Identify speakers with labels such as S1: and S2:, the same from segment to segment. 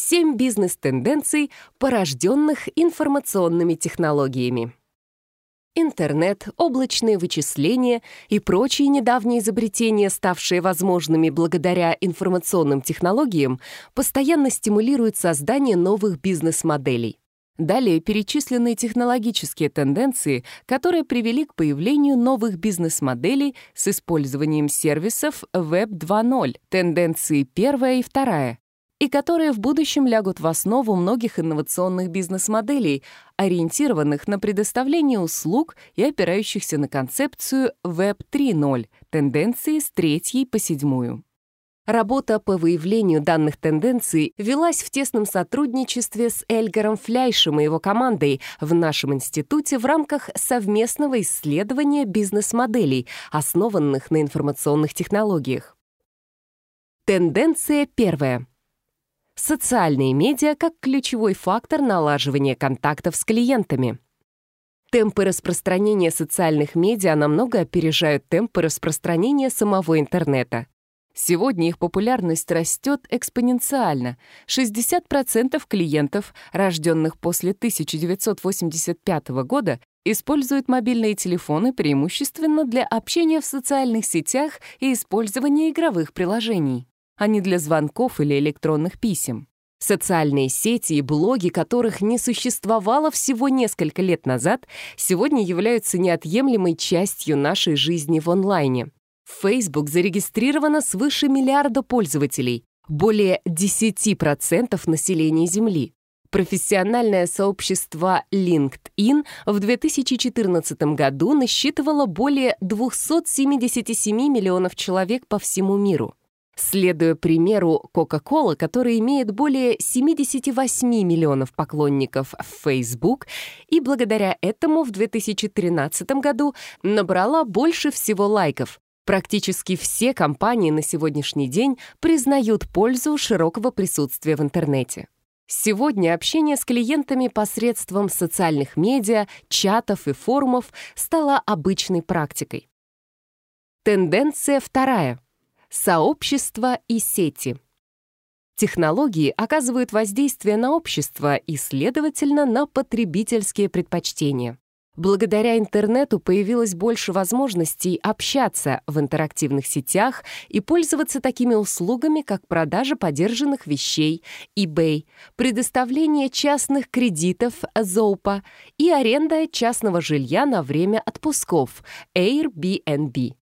S1: 7 бизнес-тенденций, порожденных информационными технологиями. Интернет, облачные вычисления и прочие недавние изобретения, ставшие возможными благодаря информационным технологиям, постоянно стимулируют создание новых бизнес-моделей. Далее перечислены технологические тенденции, которые привели к появлению новых бизнес-моделей с использованием сервисов Web 2.0, тенденции первая и вторая, и которые в будущем лягут в основу многих инновационных бизнес-моделей, ориентированных на предоставление услуг и опирающихся на концепцию Web 3.0, тенденции с третьей по седьмую. Работа по выявлению данных тенденций велась в тесном сотрудничестве с Эльгаром Фляйшем и его командой в нашем институте в рамках совместного исследования бизнес-моделей, основанных на информационных технологиях. Тенденция первая социальные медиа как ключевой фактор налаживания контактов с клиентами. Темпы распространения социальных медиа намного опережают темпы распространения самого интернета. Сегодня их популярность растет экспоненциально. 60% клиентов, рожденных после 1985 года, используют мобильные телефоны преимущественно для общения в социальных сетях и использования игровых приложений а не для звонков или электронных писем. Социальные сети и блоги, которых не существовало всего несколько лет назад, сегодня являются неотъемлемой частью нашей жизни в онлайне. В Facebook зарегистрировано свыше миллиарда пользователей, более 10% населения Земли. Профессиональное сообщество LinkedIn в 2014 году насчитывало более 277 миллионов человек по всему миру следуя примеру Coca-Cola, который имеет более 78 миллионов поклонников в Facebook и благодаря этому в 2013 году набрала больше всего лайков. Практически все компании на сегодняшний день признают пользу широкого присутствия в интернете. Сегодня общение с клиентами посредством социальных медиа, чатов и форумов стало обычной практикой. Тенденция вторая — сообщества и сети. Технологии оказывают воздействие на общество и, следовательно, на потребительские предпочтения. Благодаря интернету появилось больше возможностей общаться в интерактивных сетях и пользоваться такими услугами, как продажа подержанных вещей, eBay, предоставление частных кредитов, ZOPA и аренда частного жилья на время отпусков, Airbnb.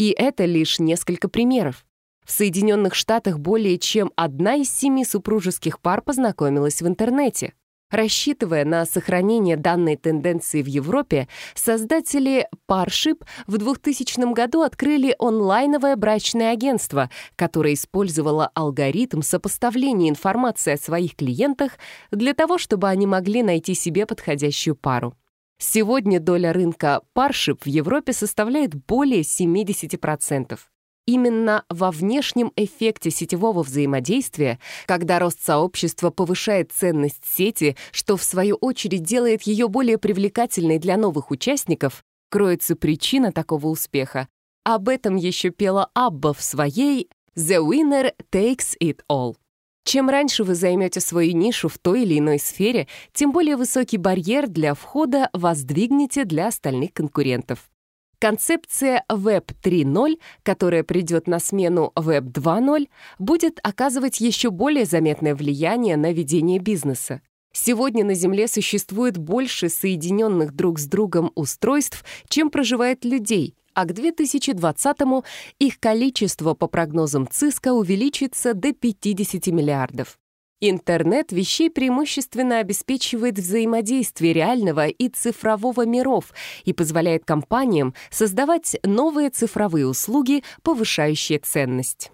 S1: И это лишь несколько примеров. В Соединенных Штатах более чем одна из семи супружеских пар познакомилась в интернете. Рассчитывая на сохранение данной тенденции в Европе, создатели Parship в 2000 году открыли онлайновое брачное агентство, которое использовало алгоритм сопоставления информации о своих клиентах для того, чтобы они могли найти себе подходящую пару. Сегодня доля рынка паршип в Европе составляет более 70%. Именно во внешнем эффекте сетевого взаимодействия, когда рост сообщества повышает ценность сети, что в свою очередь делает ее более привлекательной для новых участников, кроется причина такого успеха. Об этом еще пела Абба в своей «The winner takes it all». Чем раньше вы займете свою нишу в той или иной сфере, тем более высокий барьер для входа воздвигнете для остальных конкурентов. Концепция Web 3.0, которая придет на смену Web 2.0, будет оказывать еще более заметное влияние на ведение бизнеса. Сегодня на Земле существует больше соединенных друг с другом устройств, чем проживает людей, а к 2020-му их количество, по прогнозам ЦИСКа, увеличится до 50 миллиардов. Интернет вещей преимущественно обеспечивает взаимодействие реального и цифрового миров и позволяет компаниям создавать новые цифровые услуги, повышающие ценность.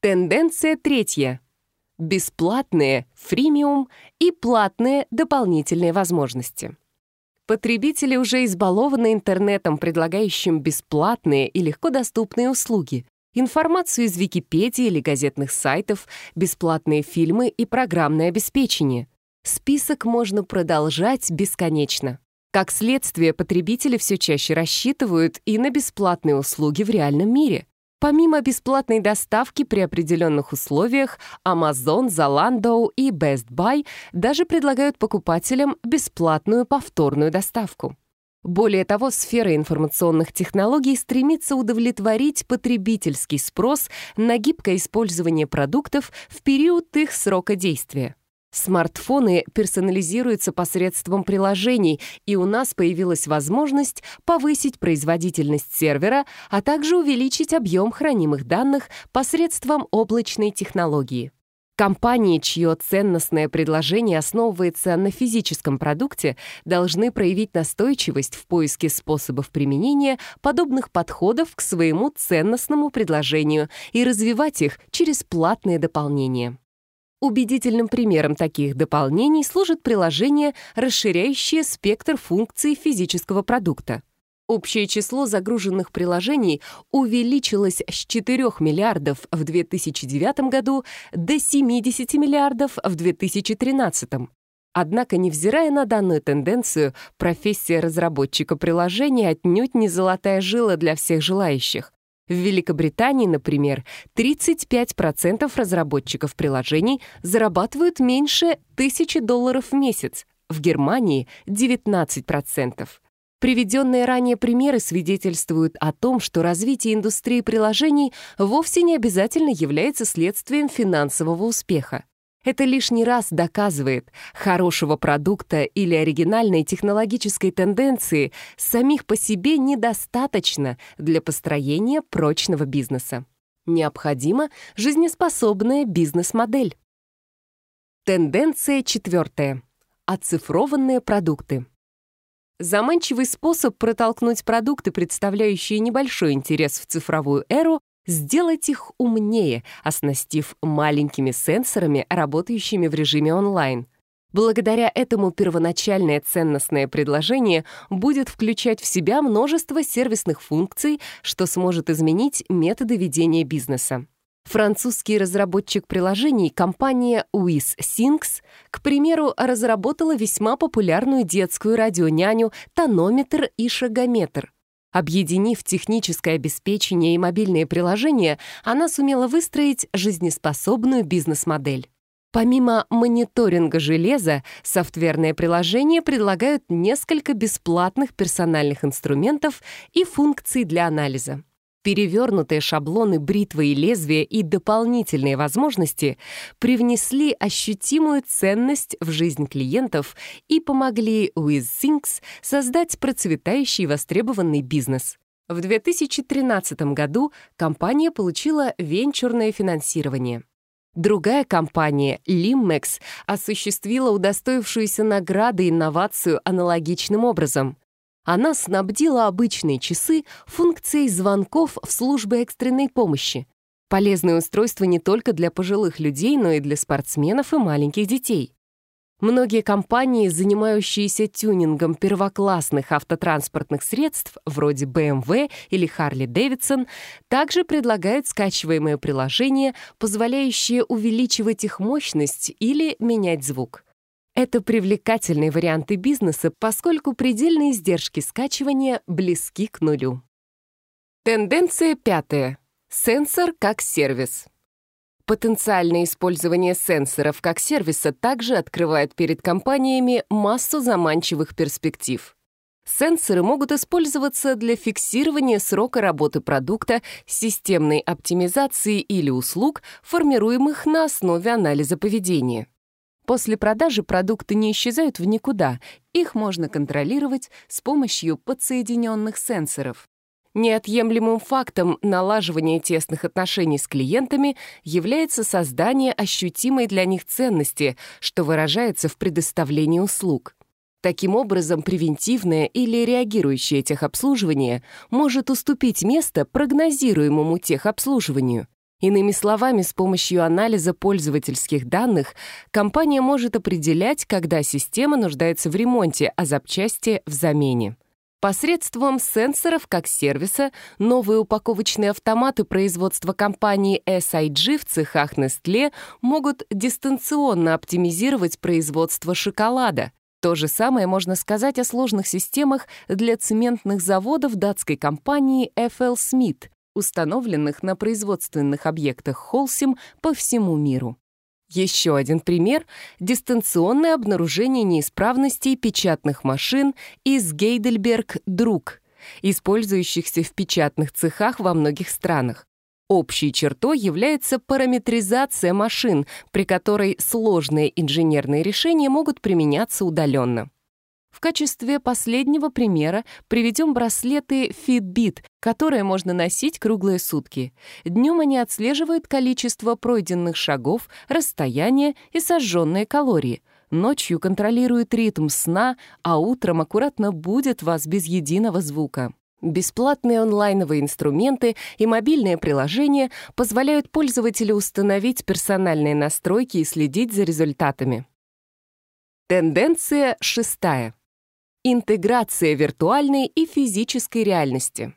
S1: Тенденция третья. Бесплатные, фримиум и платные дополнительные возможности. Потребители уже избалованы интернетом, предлагающим бесплатные и легко доступные услуги, информацию из Википедии или газетных сайтов, бесплатные фильмы и программное обеспечение. Список можно продолжать бесконечно. Как следствие, потребители все чаще рассчитывают и на бесплатные услуги в реальном мире. Помимо бесплатной доставки при определенных условиях, Amazon, Zalando и Best Buy даже предлагают покупателям бесплатную повторную доставку. Более того, сфера информационных технологий стремится удовлетворить потребительский спрос на гибкое использование продуктов в период их срока действия. Смартфоны персонализируются посредством приложений, и у нас появилась возможность повысить производительность сервера, а также увеличить объем хранимых данных посредством облачной технологии. Компании, чье ценностное предложение основывается на физическом продукте, должны проявить настойчивость в поиске способов применения подобных подходов к своему ценностному предложению и развивать их через платные дополнения. Убедительным примером таких дополнений служит приложение, расширяющее спектр функций физического продукта. Общее число загруженных приложений увеличилось с 4 миллиардов в 2009 году до 70 миллиардов в 2013. Однако, невзирая на данную тенденцию, профессия разработчика приложения отнюдь не золотая жила для всех желающих. В Великобритании, например, 35% разработчиков приложений зарабатывают меньше 1000 долларов в месяц, в Германии — 19%. Приведенные ранее примеры свидетельствуют о том, что развитие индустрии приложений вовсе не обязательно является следствием финансового успеха. Это лишний раз доказывает, хорошего продукта или оригинальной технологической тенденции самих по себе недостаточно для построения прочного бизнеса. Необходима жизнеспособная бизнес-модель. Тенденция четвертая. Оцифрованные продукты. Заманчивый способ протолкнуть продукты, представляющие небольшой интерес в цифровую эру, сделать их умнее, оснастив маленькими сенсорами, работающими в режиме онлайн. Благодаря этому первоначальное ценностное предложение будет включать в себя множество сервисных функций, что сможет изменить методы ведения бизнеса. Французский разработчик приложений компания Wiz Sings, к примеру, разработала весьма популярную детскую радионяню «Тонометр» и «Шагометр», Объединив техническое обеспечение и мобильные приложения, она сумела выстроить жизнеспособную бизнес-модель. Помимо мониторинга железа, софтверные приложения предлагают несколько бесплатных персональных инструментов и функций для анализа перевернутые шаблоны бритвы и лезвия и дополнительные возможности привнесли ощутимую ценность в жизнь клиентов и помогли WizThings создать процветающий востребованный бизнес. В 2013 году компания получила венчурное финансирование. Другая компания, Limex, осуществила удостоившуюся награды инновацию аналогичным образом. Она снабдила обычные часы функцией звонков в службы экстренной помощи. Полезное устройство не только для пожилых людей, но и для спортсменов и маленьких детей. Многие компании, занимающиеся тюнингом первоклассных автотранспортных средств, вроде BMW или Harley Davidson, также предлагают скачиваемые приложения, позволяющие увеличивать их мощность или менять звук. Это привлекательные варианты бизнеса, поскольку предельные издержки скачивания близки к нулю. Тенденция пятая. Сенсор как сервис. Потенциальное использование сенсоров как сервиса также открывает перед компаниями массу заманчивых перспектив. Сенсоры могут использоваться для фиксирования срока работы продукта, системной оптимизации или услуг, формируемых на основе анализа поведения. После продажи продукты не исчезают в никуда, их можно контролировать с помощью подсоединенных сенсоров. Неотъемлемым фактом налаживания тесных отношений с клиентами является создание ощутимой для них ценности, что выражается в предоставлении услуг. Таким образом, превентивное или реагирующее техобслуживание может уступить место прогнозируемому техобслуживанию. Иными словами, с помощью анализа пользовательских данных компания может определять, когда система нуждается в ремонте, а запчасти — в замене. Посредством сенсоров как сервиса новые упаковочные автоматы производства компании SIG в цехах Nestle могут дистанционно оптимизировать производство шоколада. То же самое можно сказать о сложных системах для цементных заводов датской компании FL Smith установленных на производственных объектах Холсим по всему миру. Еще один пример — дистанционное обнаружение неисправностей печатных машин из Гейдельберг «Друг», использующихся в печатных цехах во многих странах. Общей чертой является параметризация машин, при которой сложные инженерные решения могут применяться удаленно. В качестве последнего примера приведем браслеты Fitbit, которые можно носить круглые сутки. Днем они отслеживают количество пройденных шагов, расстояние и сожженные калории. Ночью контролируют ритм сна, а утром аккуратно будет вас без единого звука. Бесплатные онлайновые инструменты и мобильные приложения позволяют пользователю установить персональные настройки и следить за результатами. Тенденция шестая. Интеграция виртуальной и физической реальности.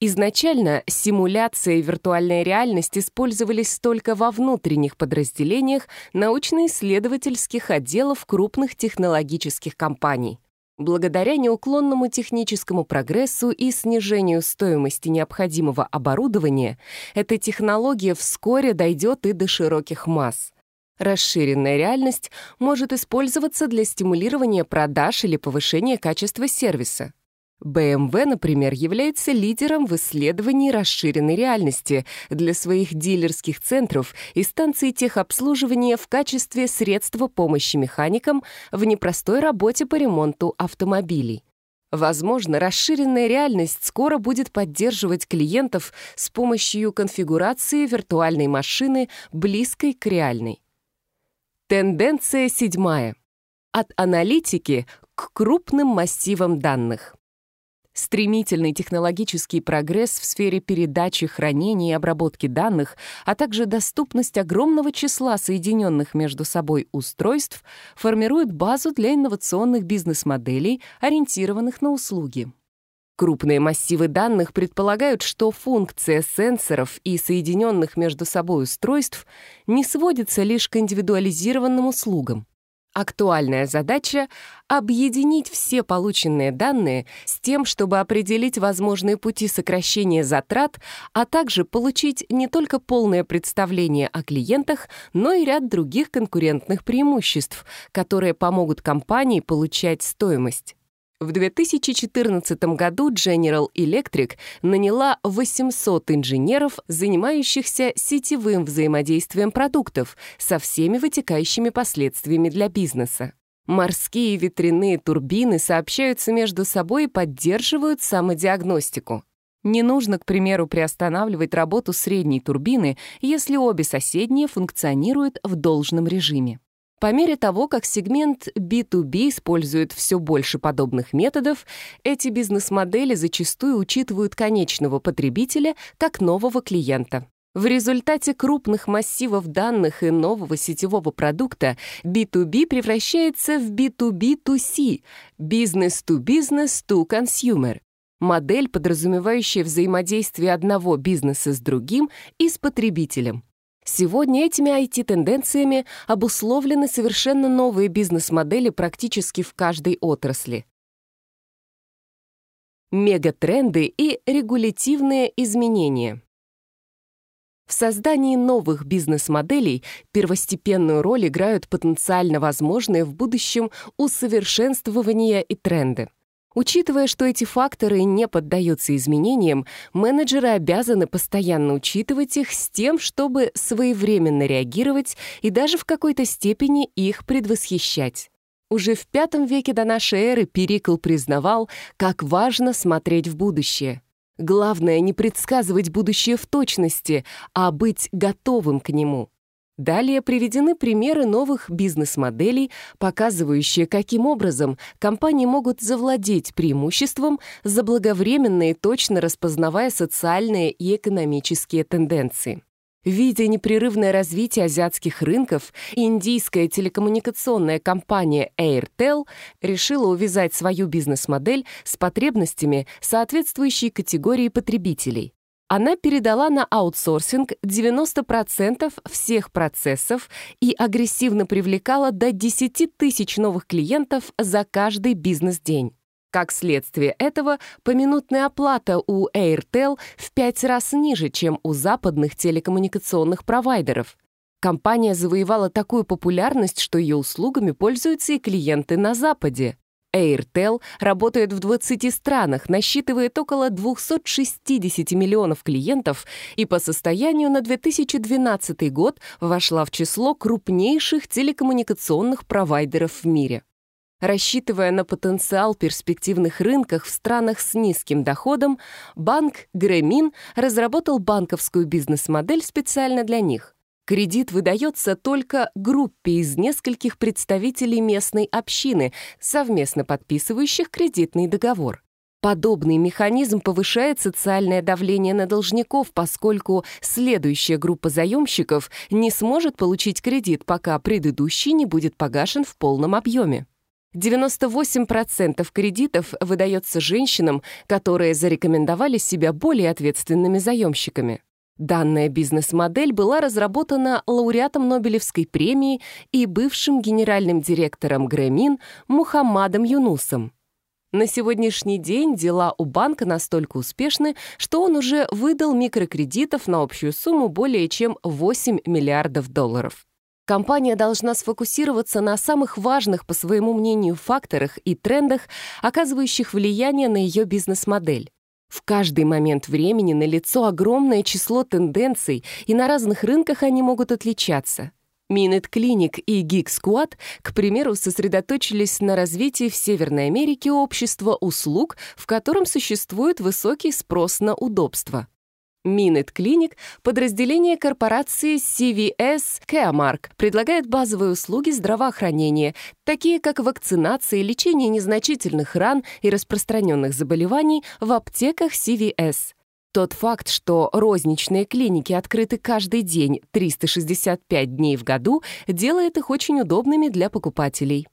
S1: Изначально симуляция и виртуальная реальность использовались только во внутренних подразделениях научно-исследовательских отделов крупных технологических компаний. Благодаря неуклонному техническому прогрессу и снижению стоимости необходимого оборудования, эта технология вскоре дойдет и до широких масс — Расширенная реальность может использоваться для стимулирования продаж или повышения качества сервиса. BMW, например, является лидером в исследовании расширенной реальности для своих дилерских центров и станций техобслуживания в качестве средства помощи механикам в непростой работе по ремонту автомобилей. Возможно, расширенная реальность скоро будет поддерживать клиентов с помощью конфигурации виртуальной машины, близкой к реальной. Тенденция седьмая. От аналитики к крупным массивам данных. Стремительный технологический прогресс в сфере передачи, хранения и обработки данных, а также доступность огромного числа соединенных между собой устройств формирует базу для инновационных бизнес-моделей, ориентированных на услуги. Крупные массивы данных предполагают, что функция сенсоров и соединенных между собой устройств не сводится лишь к индивидуализированным услугам. Актуальная задача — объединить все полученные данные с тем, чтобы определить возможные пути сокращения затрат, а также получить не только полное представление о клиентах, но и ряд других конкурентных преимуществ, которые помогут компании получать стоимость. В 2014 году General Electric наняла 800 инженеров, занимающихся сетевым взаимодействием продуктов со всеми вытекающими последствиями для бизнеса. Морские ветряные турбины сообщаются между собой и поддерживают самодиагностику. Не нужно, к примеру, приостанавливать работу средней турбины, если обе соседние функционируют в должном режиме. По мере того, как сегмент B2B использует все больше подобных методов, эти бизнес-модели зачастую учитывают конечного потребителя как нового клиента. В результате крупных массивов данных и нового сетевого продукта B2B превращается в B2B2C – Business to Business to Consumer. Модель, подразумевающая взаимодействие одного бизнеса с другим и с потребителем. Сегодня этими IT-тенденциями обусловлены совершенно новые бизнес-модели практически в каждой отрасли. Мегатренды и регулятивные изменения. В создании новых бизнес-моделей первостепенную роль играют потенциально возможные в будущем усовершенствования и тренды. Учитывая, что эти факторы не поддаются изменениям, менеджеры обязаны постоянно учитывать их с тем, чтобы своевременно реагировать и даже в какой-то степени их предвосхищать. Уже в V веке до нашей эры Перикл признавал, как важно смотреть в будущее. Главное не предсказывать будущее в точности, а быть готовым к нему. Далее приведены примеры новых бизнес-моделей, показывающие, каким образом компании могут завладеть преимуществом, заблаговременно и точно распознавая социальные и экономические тенденции. Видя непрерывное развитие азиатских рынков, индийская телекоммуникационная компания Airtel решила увязать свою бизнес-модель с потребностями соответствующей категории потребителей она передала на аутсорсинг 90% всех процессов и агрессивно привлекала до 10 тысяч новых клиентов за каждый бизнес-день. Как следствие этого, поминутная оплата у Airtel в 5 раз ниже, чем у западных телекоммуникационных провайдеров. Компания завоевала такую популярность, что ее услугами пользуются и клиенты на Западе. Airtel работает в 20 странах, насчитывает около 260 миллионов клиентов и по состоянию на 2012 год вошла в число крупнейших телекоммуникационных провайдеров в мире. Рассчитывая на потенциал перспективных рынках в странах с низким доходом, банк Гремин разработал банковскую бизнес-модель специально для них. Кредит выдается только группе из нескольких представителей местной общины, совместно подписывающих кредитный договор. Подобный механизм повышает социальное давление на должников, поскольку следующая группа заемщиков не сможет получить кредит, пока предыдущий не будет погашен в полном объеме. 98% кредитов выдается женщинам, которые зарекомендовали себя более ответственными заемщиками. Данная бизнес-модель была разработана лауреатом Нобелевской премии и бывшим генеральным директором Грэмин Мухаммадом Юнусом. На сегодняшний день дела у банка настолько успешны, что он уже выдал микрокредитов на общую сумму более чем 8 миллиардов долларов. Компания должна сфокусироваться на самых важных, по своему мнению, факторах и трендах, оказывающих влияние на ее бизнес-модель. В каждый момент времени на лицо огромное число тенденций, и на разных рынках они могут отличаться. Минет Клиник и Гиг Сквад, к примеру, сосредоточились на развитии в Северной Америке общества услуг, в котором существует высокий спрос на удобство. Минет Клиник, подразделение корпорации CVS Caremark, предлагает базовые услуги здравоохранения, такие как вакцинация, лечение незначительных ран и распространенных заболеваний в аптеках CVS. Тот факт, что розничные клиники открыты каждый день 365 дней в году, делает их очень удобными для покупателей.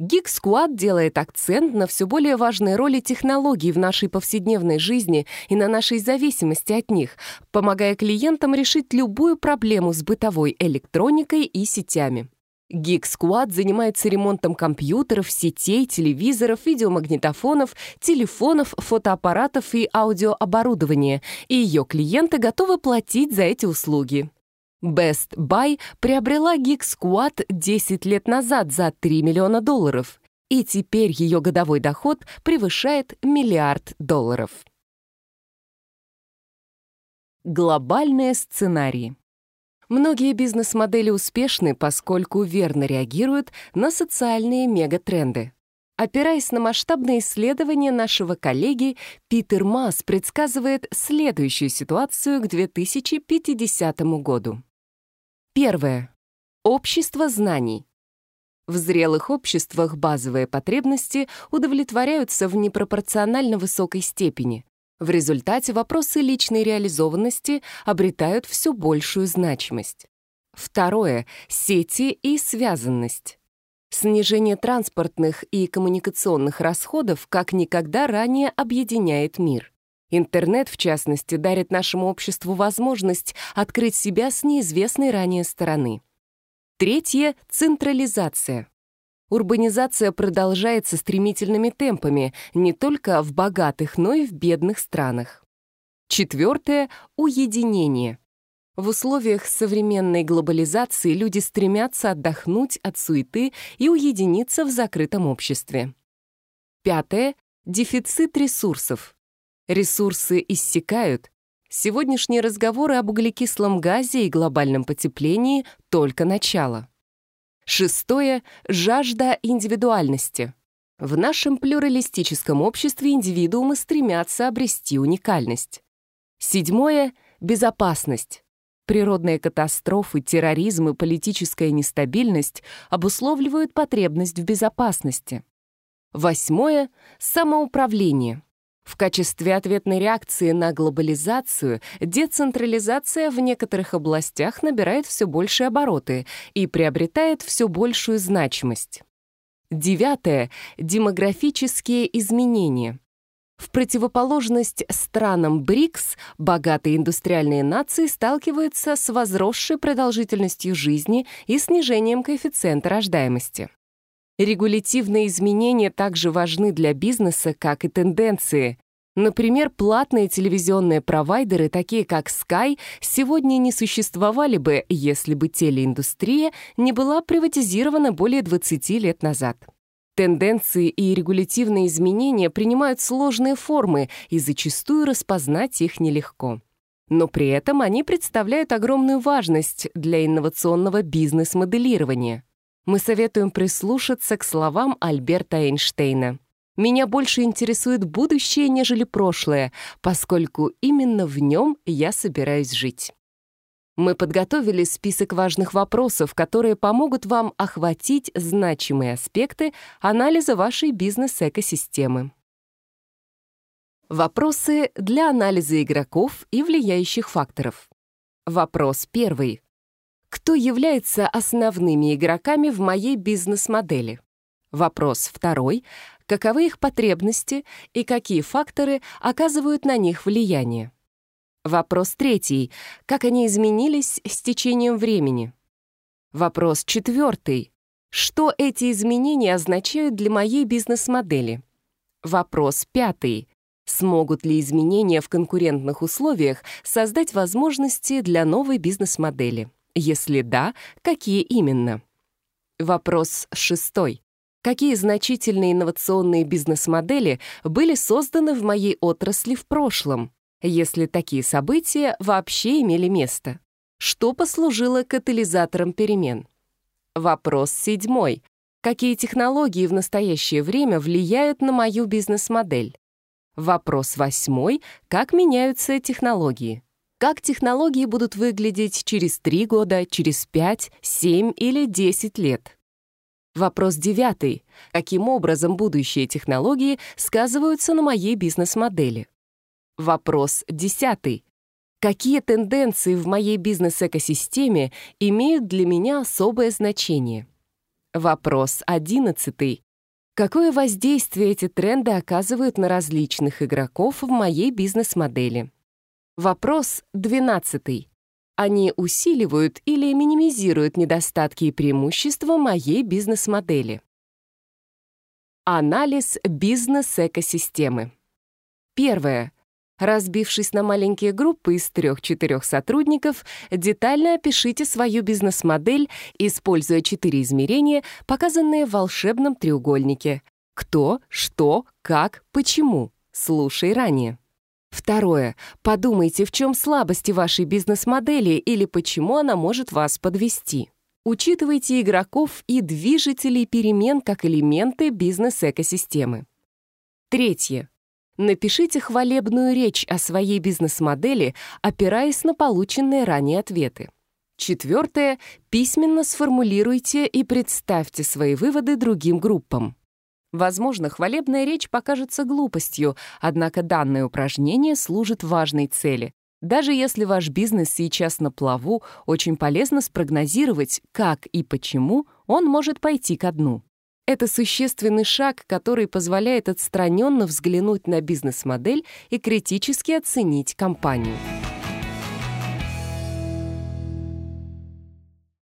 S1: Geek Squad делает акцент на все более важной роли технологий в нашей повседневной жизни и на нашей зависимости от них, помогая клиентам решить любую проблему с бытовой электроникой и сетями. Geek Squad занимается ремонтом компьютеров, сетей, телевизоров, видеомагнитофонов, телефонов, фотоаппаратов и аудиооборудования, и ее клиенты готовы платить за эти услуги. Best Buy приобрела Geek Squad 10 лет назад за 3 миллиона долларов, и теперь ее годовой доход превышает миллиард долларов. Глобальные сценарии. Многие бизнес-модели успешны, поскольку верно реагируют на социальные мегатренды. Опираясь на масштабные исследования нашего коллеги, Питер Масс предсказывает следующую ситуацию к 2050 году. Первое. Общество знаний. В зрелых обществах базовые потребности удовлетворяются в непропорционально высокой степени. В результате вопросы личной реализованности обретают все большую значимость. Второе — сети и связанность. Снижение транспортных и коммуникационных расходов как никогда ранее объединяет мир. Интернет, в частности, дарит нашему обществу возможность открыть себя с неизвестной ранее стороны. Третье — централизация. Урбанизация продолжается стремительными темпами не только в богатых, но и в бедных странах. Четвертое — уединение. В условиях современной глобализации люди стремятся отдохнуть от суеты и уединиться в закрытом обществе. Пятое — дефицит ресурсов ресурсы иссякают, сегодняшние разговоры об углекислом газе и глобальном потеплении — только начало. Шестое — жажда индивидуальности. В нашем плюралистическом обществе индивидуумы стремятся обрести уникальность. Седьмое — безопасность. Природные катастрофы, терроризм и политическая нестабильность обусловливают потребность в безопасности. Восьмое — самоуправление — в качестве ответной реакции на глобализацию децентрализация в некоторых областях набирает все больше обороты и приобретает все большую значимость. Девятое. Демографические изменения. В противоположность странам БРИКС, богатые индустриальные нации сталкиваются с возросшей продолжительностью жизни и снижением коэффициента рождаемости. Регулятивные изменения также важны для бизнеса, как и тенденции. Например, платные телевизионные провайдеры, такие как Sky, сегодня не существовали бы, если бы телеиндустрия не была приватизирована более 20 лет назад. Тенденции и регулятивные изменения принимают сложные формы, и зачастую распознать их нелегко. Но при этом они представляют огромную важность для инновационного бизнес-моделирования мы советуем прислушаться к словам Альберта Эйнштейна. Меня больше интересует будущее, нежели прошлое, поскольку именно в нем я собираюсь жить. Мы подготовили список важных вопросов, которые помогут вам охватить значимые аспекты анализа вашей бизнес-экосистемы. Вопросы для анализа игроков и влияющих факторов. Вопрос первый. Кто является основными игроками в моей бизнес-модели? Вопрос второй. Каковы их потребности и какие факторы оказывают на них влияние? Вопрос третий. Как они изменились с течением времени? Вопрос четвертый. Что эти изменения означают для моей бизнес-модели? Вопрос пятый. Смогут ли изменения в конкурентных условиях создать возможности для новой бизнес-модели? Если да, какие именно? Вопрос шестой. Какие значительные инновационные бизнес-модели были созданы в моей отрасли в прошлом, если такие события вообще имели место? Что послужило катализатором перемен? Вопрос седьмой. Какие технологии в настоящее время влияют на мою бизнес-модель? Вопрос восьмой. Как меняются технологии? как технологии будут выглядеть через 3 года, через 5, 7 или 10 лет. Вопрос девятый. Каким образом будущие технологии сказываются на моей бизнес-модели? Вопрос десятый. Какие тенденции в моей бизнес-экосистеме имеют для меня особое значение? Вопрос одиннадцатый. Какое воздействие эти тренды оказывают на различных игроков в моей бизнес-модели? Вопрос 12. Они усиливают или минимизируют недостатки и преимущества моей бизнес-модели. Анализ бизнес-экосистемы. Первое. Разбившись на маленькие группы из 3-4 сотрудников, детально опишите свою бизнес-модель, используя четыре измерения, показанные в волшебном треугольнике. Кто, что, как, почему. Слушай ранее. Второе. Подумайте, в чем слабости вашей бизнес-модели или почему она может вас подвести. Учитывайте игроков и движителей перемен как элементы бизнес-экосистемы. Третье. Напишите хвалебную речь о своей бизнес-модели, опираясь на полученные ранее ответы. Четвертое. Письменно сформулируйте и представьте свои выводы другим группам. Возможно, хвалебная речь покажется глупостью, однако данное упражнение служит важной цели. Даже если ваш бизнес сейчас на плаву, очень полезно спрогнозировать, как и почему он может пойти ко дну. Это существенный шаг, который позволяет отстраненно взглянуть на бизнес-модель и критически оценить компанию.